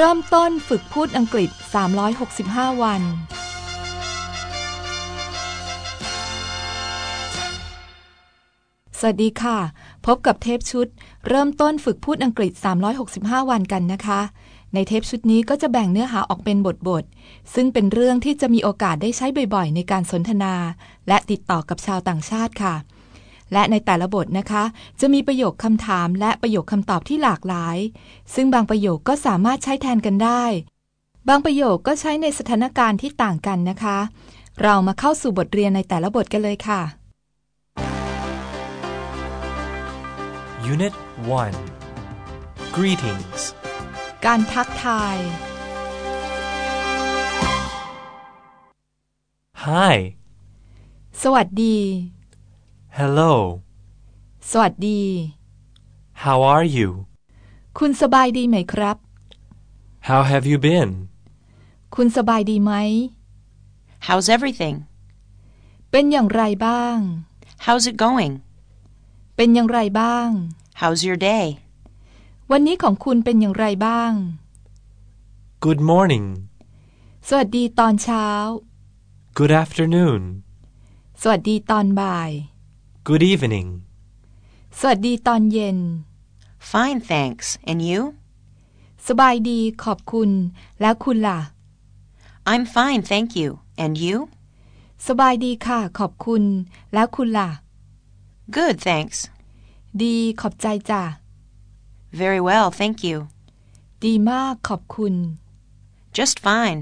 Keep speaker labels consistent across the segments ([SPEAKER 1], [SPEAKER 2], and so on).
[SPEAKER 1] เริ่มต้นฝึกพูดอังกฤษ 365 วัน สวัสดีค่ะ พบกับเทปชุด เริ่มต้นฝึกพูดอังกฤษ 365 วันกันนะคะ ในเทปชุดนี้ก็จะแบ่งเนื้อหาออกเป็นบทบท ซึ่งเป็นเรื่องที่จะมีโอกาสได้ใช้บ่อยๆ ในการสนทนา และติดต่อกับชาวต่างชาติค่ะ และในแต่ละบทนะคะ จะมีประโยคคำถามและประโยคคำตอบที่หลากหลาย ซึ่งบางประโยคก็สามารถใช้แทนกันได้ บางประโยคก็ใช้ในสถานการณ์ที่ต่างกันนะคะ เรามาเข้าสู่บทเรียนในแต่ละบทกันเลยค่ะ
[SPEAKER 2] Unit 1 Greetings
[SPEAKER 1] การทักทาย
[SPEAKER 2] Hi
[SPEAKER 1] สวัสดี
[SPEAKER 2] Hello
[SPEAKER 1] สวัสดี
[SPEAKER 2] How are you
[SPEAKER 1] คุณสบายดีไหมครับ
[SPEAKER 2] How have you been
[SPEAKER 1] คุณสบายดีไหม
[SPEAKER 3] How's everything?
[SPEAKER 1] เป็นอย่างไรบ้าง
[SPEAKER 3] How's it going?
[SPEAKER 1] เป็นอย่างไรบ้าง
[SPEAKER 3] How's your day?
[SPEAKER 1] วันนี้ของคุณเป็นอย่างไรบ้าง
[SPEAKER 2] Good morning
[SPEAKER 1] สวัสดีตอนเช้า
[SPEAKER 2] Good afternoon
[SPEAKER 1] สวัสดีตอนบ่าย
[SPEAKER 2] Good evening
[SPEAKER 1] สวัสดีตอนเย็น
[SPEAKER 3] Fine, thanks. And you?
[SPEAKER 1] สบายดีขอบคุณ แล้วคุณล่ะ
[SPEAKER 3] I'm fine, thank you. And you?
[SPEAKER 1] สบายดีค่ะ ขอบคุณ แล้วคุณล่ะ
[SPEAKER 3] Good, thanks.
[SPEAKER 1] ดีขอบใจจ้ะ
[SPEAKER 3] Very well, thank you.
[SPEAKER 1] ดีมากขอบคุณ
[SPEAKER 3] Just fine.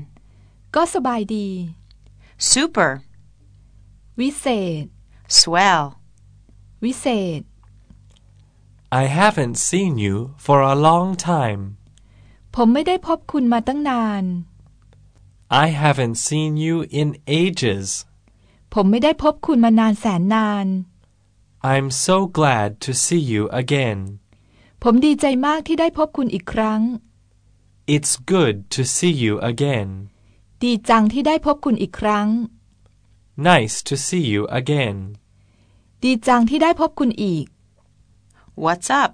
[SPEAKER 1] ก็สบายดี
[SPEAKER 3] Super.
[SPEAKER 1] วิเศษ
[SPEAKER 3] Swell.
[SPEAKER 1] วิเศษ
[SPEAKER 2] I haven't seen you for a long time
[SPEAKER 1] ผมไม่ได้พบคุณมาตั้งนาน
[SPEAKER 2] I haven't seen you in ages
[SPEAKER 1] ผมไม่ได้พบคุณมานานแสนนาน
[SPEAKER 2] I'm so glad to see you again
[SPEAKER 1] ผมดีใจมากที่ได้พบคุณอีกครั้ง
[SPEAKER 2] It's good to see you again
[SPEAKER 1] ดีจังที่ได้พบคุณอีกครั้ง
[SPEAKER 2] Nice to see you again
[SPEAKER 1] ดีจังที่ได้พบคุณอีก
[SPEAKER 3] What's up?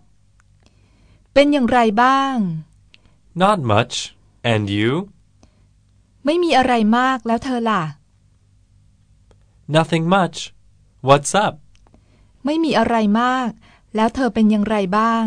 [SPEAKER 1] เป็นอย่างไรบ้าง
[SPEAKER 2] Not much And you
[SPEAKER 1] ไม่มีอะไรมากแล้วเธอล่ะ
[SPEAKER 2] Nothing much What's up
[SPEAKER 1] ไม่มีอะไรมาก แล้วเธอเป็นอย่างไรบ้าง